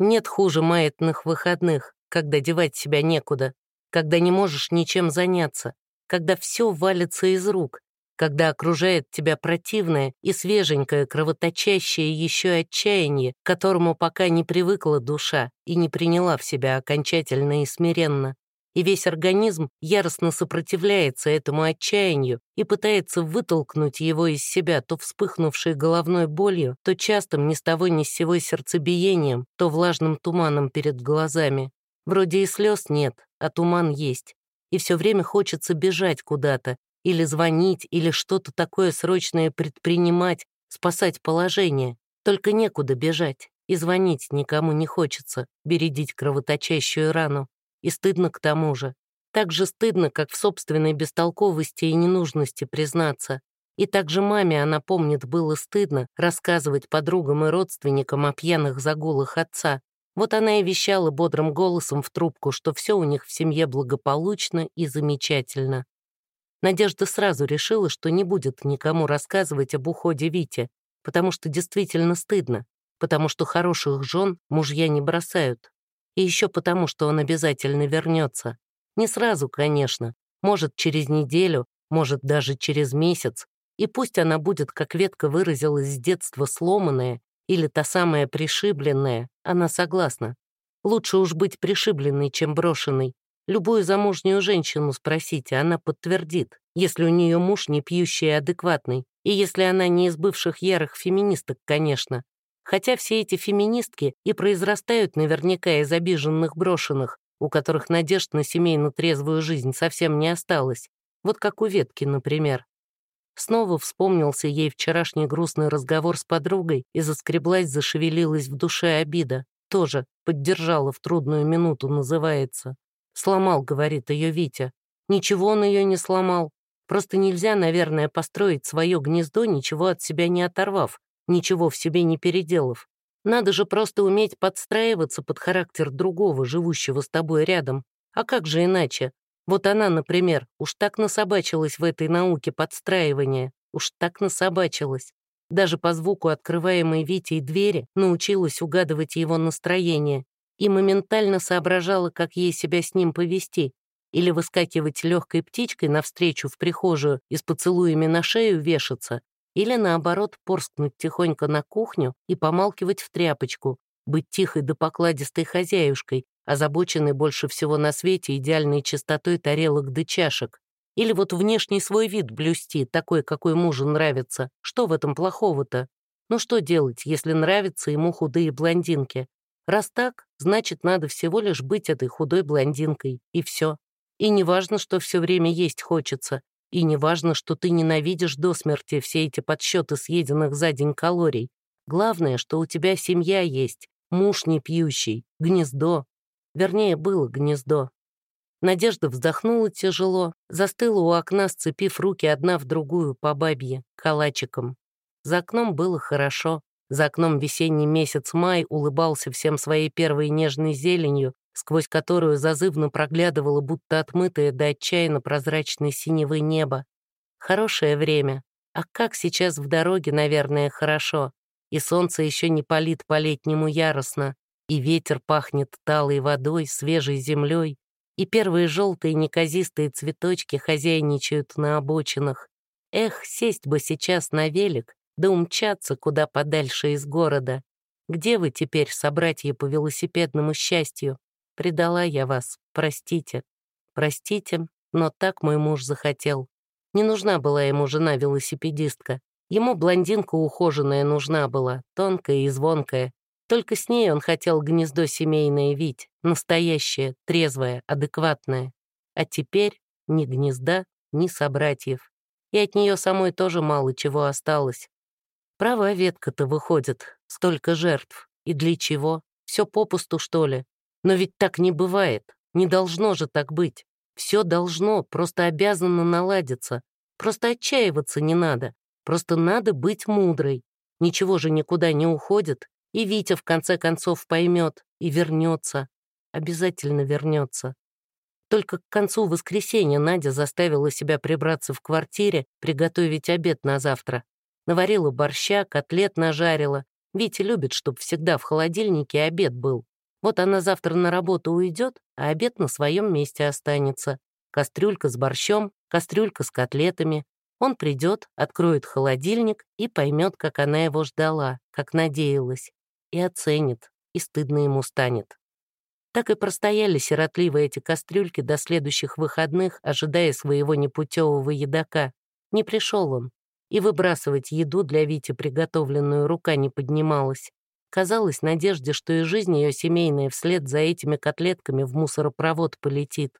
Нет хуже маятных выходных, когда девать себя некуда, когда не можешь ничем заняться, когда все валится из рук, когда окружает тебя противное и свеженькое, кровоточащее еще отчаяние, которому пока не привыкла душа и не приняла в себя окончательно и смиренно. И весь организм яростно сопротивляется этому отчаянию и пытается вытолкнуть его из себя то вспыхнувшей головной болью, то частым ни с того ни с сего сердцебиением, то влажным туманом перед глазами. Вроде и слез нет, а туман есть. И все время хочется бежать куда-то, или звонить, или что-то такое срочное предпринимать, спасать положение. Только некуда бежать, и звонить никому не хочется, бередить кровоточащую рану. И стыдно к тому же. Так же стыдно, как в собственной бестолковости и ненужности признаться. И также маме, она помнит, было стыдно рассказывать подругам и родственникам о пьяных загулах отца. Вот она и вещала бодрым голосом в трубку, что все у них в семье благополучно и замечательно. Надежда сразу решила, что не будет никому рассказывать об уходе Вити, потому что действительно стыдно, потому что хороших жен мужья не бросают. И еще потому, что он обязательно вернется. Не сразу, конечно, может, через неделю, может, даже через месяц. И пусть она будет, как ветка выразилась с детства, сломанная или та самая пришибленная, она согласна. Лучше уж быть пришибленной, чем брошенной, Любую замужнюю женщину спросите, она подтвердит, если у нее муж не пьющий и адекватный, и если она не из бывших ярых феминисток, конечно. Хотя все эти феминистки и произрастают наверняка из обиженных брошенных, у которых надежд на семейно-трезвую жизнь совсем не осталось. Вот как у Ветки, например. Снова вспомнился ей вчерашний грустный разговор с подругой и заскреблась, зашевелилась в душе обида. Тоже поддержала в трудную минуту, называется. Сломал, говорит ее Витя. Ничего он ее не сломал. Просто нельзя, наверное, построить свое гнездо, ничего от себя не оторвав, ничего в себе не переделав. Надо же просто уметь подстраиваться под характер другого, живущего с тобой рядом. А как же иначе? Вот она, например, уж так насобачилась в этой науке подстраивания, уж так насобачилась. Даже по звуку открываемой Витей двери научилась угадывать его настроение и моментально соображала, как ей себя с ним повести, или выскакивать легкой птичкой навстречу в прихожую и с поцелуями на шею вешаться, или наоборот порскнуть тихонько на кухню и помалкивать в тряпочку, быть тихой да покладистой хозяюшкой, озабоченной больше всего на свете идеальной чистотой тарелок да чашек. Или вот внешний свой вид блюсти, такой, какой мужу нравится. Что в этом плохого-то? Ну что делать, если нравятся ему худые блондинки? Раз так, значит, надо всего лишь быть этой худой блондинкой, и все. И не важно, что все время есть хочется, и не важно, что ты ненавидишь до смерти все эти подсчеты съеденных за день калорий. Главное, что у тебя семья есть, муж не пьющий, гнездо. Вернее, было гнездо. Надежда вздохнула тяжело, застыла у окна, сцепив руки одна в другую по бабье, калачиком. За окном было хорошо. За окном весенний месяц май улыбался всем своей первой нежной зеленью, сквозь которую зазывно проглядывало будто отмытое до отчаянно прозрачной синевы небо. Хорошее время. А как сейчас в дороге, наверное, хорошо. И солнце еще не палит по-летнему яростно, и ветер пахнет талой водой, свежей землей, и первые желтые неказистые цветочки хозяйничают на обочинах. Эх, сесть бы сейчас на велик да умчаться куда подальше из города. Где вы теперь, собратья по велосипедному счастью? Предала я вас, простите. Простите, но так мой муж захотел. Не нужна была ему жена-велосипедистка. Ему блондинка ухоженная нужна была, тонкая и звонкая. Только с ней он хотел гнездо семейное вить, настоящее, трезвое, адекватное. А теперь ни гнезда, ни собратьев. И от нее самой тоже мало чего осталось. Права ветка-то выходит, столько жертв. И для чего? Все попусту, что ли? Но ведь так не бывает. Не должно же так быть. Все должно, просто обязано наладиться. Просто отчаиваться не надо. Просто надо быть мудрой. Ничего же никуда не уходит. И Витя в конце концов поймет и вернется. Обязательно вернется. Только к концу воскресенья Надя заставила себя прибраться в квартире, приготовить обед на завтра. Наварила борща, котлет нажарила. Витя любит, чтобы всегда в холодильнике обед был. Вот она завтра на работу уйдет, а обед на своем месте останется. Кастрюлька с борщом, кастрюлька с котлетами. Он придет, откроет холодильник и поймет, как она его ждала, как надеялась. И оценит, и стыдно ему станет. Так и простояли сиротливо эти кастрюльки до следующих выходных, ожидая своего непутевого едока. Не пришел он. И выбрасывать еду для Вити приготовленную рука не поднималась. Казалось Надежде, что и жизнь ее семейная вслед за этими котлетками в мусоропровод полетит.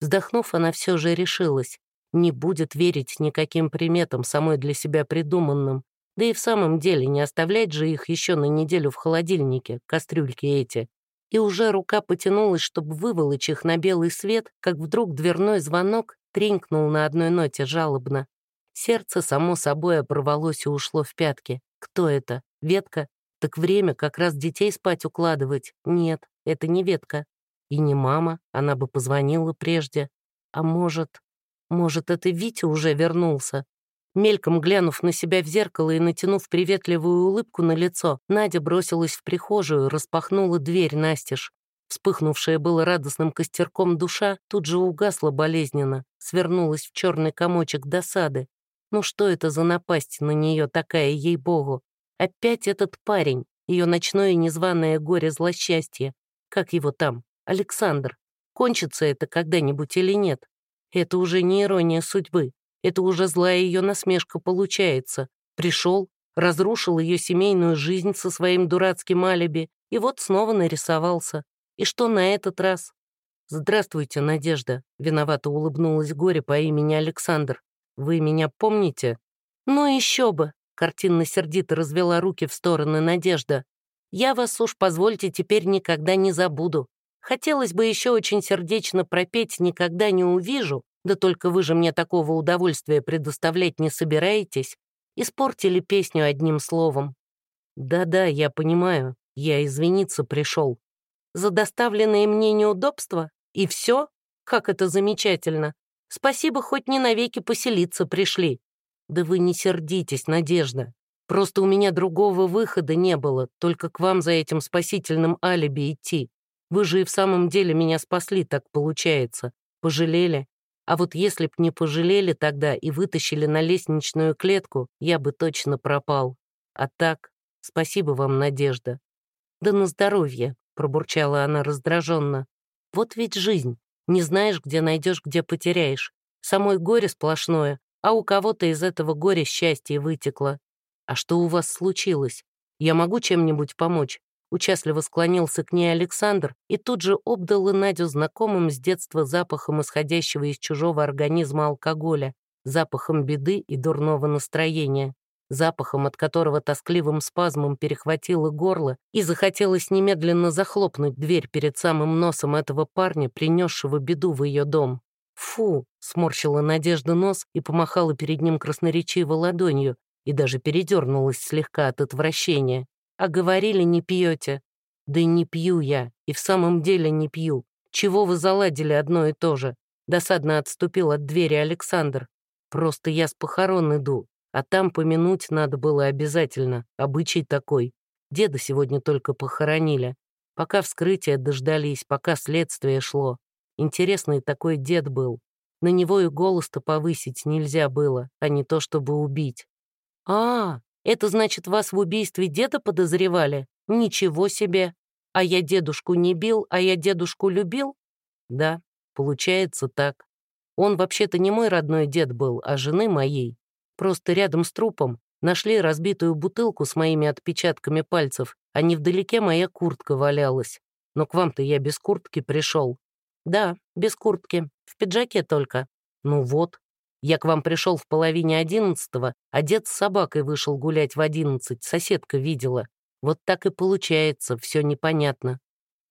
Вздохнув, она все же решилась. Не будет верить никаким приметам, самой для себя придуманным. Да и в самом деле не оставлять же их еще на неделю в холодильнике, кастрюльки эти и уже рука потянулась, чтобы выволочь их на белый свет, как вдруг дверной звонок тренькнул на одной ноте жалобно. Сердце само собой оборвалось и ушло в пятки. Кто это? Ветка? Так время как раз детей спать укладывать. Нет, это не ветка. И не мама, она бы позвонила прежде. А может... Может, это Витя уже вернулся? Мельком глянув на себя в зеркало и натянув приветливую улыбку на лицо, Надя бросилась в прихожую, распахнула дверь настежь. Вспыхнувшая было радостным костерком душа тут же угасла болезненно, свернулась в черный комочек досады. Ну что это за напасть на нее такая, ей-богу? Опять этот парень, ее ночное незваное горе-злосчастье. Как его там? Александр. Кончится это когда-нибудь или нет? Это уже не ирония судьбы. Это уже злая ее насмешка получается. Пришел, разрушил ее семейную жизнь со своим дурацким алиби, и вот снова нарисовался. И что на этот раз? «Здравствуйте, Надежда», — виновато улыбнулась горе по имени Александр. «Вы меня помните?» «Ну еще бы», — картинно-сердито развела руки в стороны Надежда. «Я вас уж, позвольте, теперь никогда не забуду. Хотелось бы еще очень сердечно пропеть «Никогда не увижу», да только вы же мне такого удовольствия предоставлять не собираетесь. Испортили песню одним словом. Да-да, я понимаю, я извиниться пришел. За доставленные мне неудобства? И все? Как это замечательно. Спасибо, хоть не навеки поселиться пришли. Да вы не сердитесь, Надежда. Просто у меня другого выхода не было, только к вам за этим спасительным алиби идти. Вы же и в самом деле меня спасли, так получается. Пожалели. А вот если б не пожалели тогда и вытащили на лестничную клетку, я бы точно пропал. А так, спасибо вам, Надежда. Да на здоровье, пробурчала она раздраженно. Вот ведь жизнь. Не знаешь, где найдешь, где потеряешь. Самой горе сплошное, а у кого-то из этого горя счастье вытекло. А что у вас случилось? Я могу чем-нибудь помочь? Участливо склонился к ней Александр и тут же обдал Надю знакомым с детства запахом исходящего из чужого организма алкоголя, запахом беды и дурного настроения, запахом, от которого тоскливым спазмом перехватило горло и захотелось немедленно захлопнуть дверь перед самым носом этого парня, принесшего беду в ее дом. «Фу!» — сморщила Надежда нос и помахала перед ним красноречиво ладонью, и даже передернулась слегка от отвращения. А говорили, не пьете. Да не пью я, и в самом деле не пью. Чего вы заладили одно и то же? Досадно отступил от двери Александр. Просто я с похорон иду, а там помянуть надо было обязательно. Обычай такой. Деда сегодня только похоронили. Пока вскрытие дождались, пока следствие шло. Интересный такой дед был. На него и голос-то повысить нельзя было, а не то чтобы убить. «А, это значит, вас в убийстве деда подозревали? Ничего себе! А я дедушку не бил, а я дедушку любил? Да, получается так. Он вообще-то не мой родной дед был, а жены моей. Просто рядом с трупом нашли разбитую бутылку с моими отпечатками пальцев, а невдалеке моя куртка валялась. Но к вам-то я без куртки пришел. Да, без куртки, в пиджаке только. Ну вот, я к вам пришел в половине одиннадцатого, а дед с собакой вышел гулять в одиннадцать, соседка видела. Вот так и получается, все непонятно.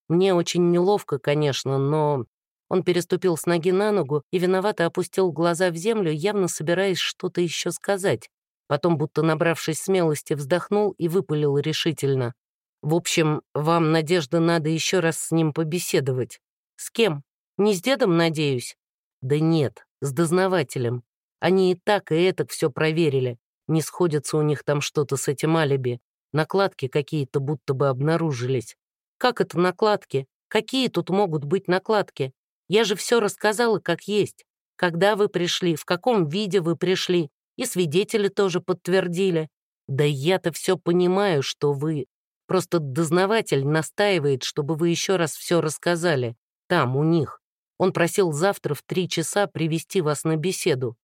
Мне очень неловко, конечно, но... Он переступил с ноги на ногу и виновато опустил глаза в землю, явно собираясь что-то еще сказать. Потом, будто набравшись смелости, вздохнул и выпалил решительно. «В общем, вам, Надежда, надо еще раз с ним побеседовать. С кем? Не с дедом, надеюсь?» «Да нет, с дознавателем. Они и так, и это все проверили. Не сходится у них там что-то с этим алиби. Накладки какие-то будто бы обнаружились. Как это накладки? Какие тут могут быть накладки? Я же все рассказала как есть. Когда вы пришли, в каком виде вы пришли, и свидетели тоже подтвердили. Да я-то все понимаю, что вы... Просто дознаватель настаивает, чтобы вы еще раз все рассказали. Там, у них. Он просил завтра в три часа привести вас на беседу.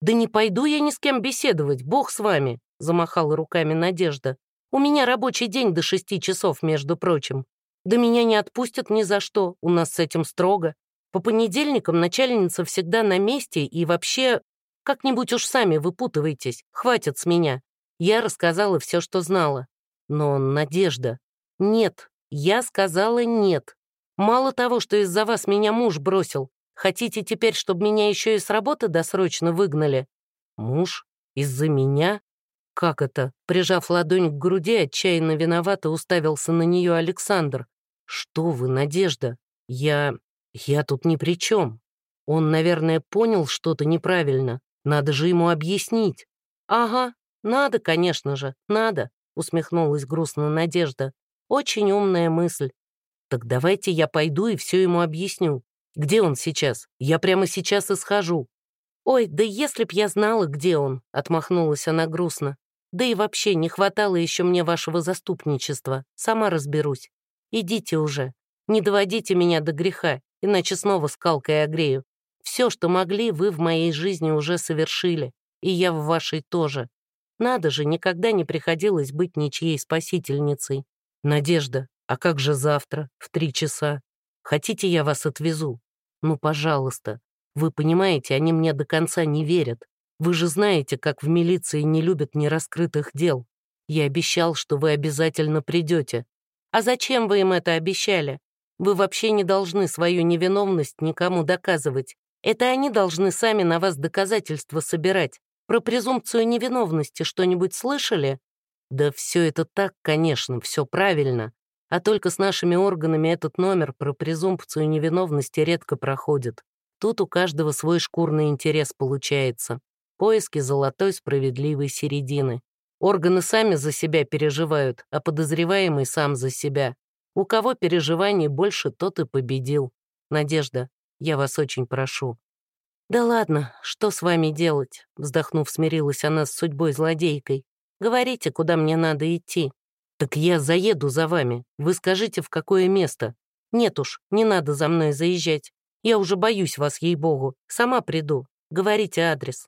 «Да не пойду я ни с кем беседовать, бог с вами», — замахала руками Надежда. «У меня рабочий день до шести часов, между прочим. Да меня не отпустят ни за что, у нас с этим строго. По понедельникам начальница всегда на месте и вообще... Как-нибудь уж сами выпутывайтесь, хватит с меня. Я рассказала все, что знала. Но, Надежда, нет, я сказала нет. Мало того, что из-за вас меня муж бросил, хотите теперь, чтобы меня еще и с работы досрочно выгнали? Муж? Из-за меня? Как это? Прижав ладонь к груди, отчаянно виновато уставился на нее Александр. Что вы, Надежда? Я... я тут ни при чем. Он, наверное, понял что-то неправильно. Надо же ему объяснить. Ага, надо, конечно же, надо, усмехнулась грустно Надежда. Очень умная мысль. Так давайте я пойду и все ему объясню. Где он сейчас? Я прямо сейчас и схожу. Ой, да если б я знала, где он, отмахнулась она грустно. Да и вообще не хватало еще мне вашего заступничества. Сама разберусь. Идите уже. Не доводите меня до греха, иначе снова скалкой огрею. Все, что могли, вы в моей жизни уже совершили, и я в вашей тоже. Надо же, никогда не приходилось быть ничьей спасительницей. Надежда, а как же завтра, в три часа? Хотите, я вас отвезу? Ну, пожалуйста. Вы понимаете, они мне до конца не верят. Вы же знаете, как в милиции не любят нераскрытых дел. Я обещал, что вы обязательно придете. А зачем вы им это обещали? Вы вообще не должны свою невиновность никому доказывать. Это они должны сами на вас доказательства собирать. Про презумпцию невиновности что-нибудь слышали? Да все это так, конечно, все правильно а только с нашими органами этот номер про презумпцию невиновности редко проходит. Тут у каждого свой шкурный интерес получается. Поиски золотой справедливой середины. Органы сами за себя переживают, а подозреваемый сам за себя. У кого переживаний больше, тот и победил. Надежда, я вас очень прошу. «Да ладно, что с вами делать?» Вздохнув, смирилась она с судьбой злодейкой. «Говорите, куда мне надо идти». «Так я заеду за вами. Вы скажите, в какое место?» «Нет уж, не надо за мной заезжать. Я уже боюсь вас, ей-богу. Сама приду. Говорите адрес».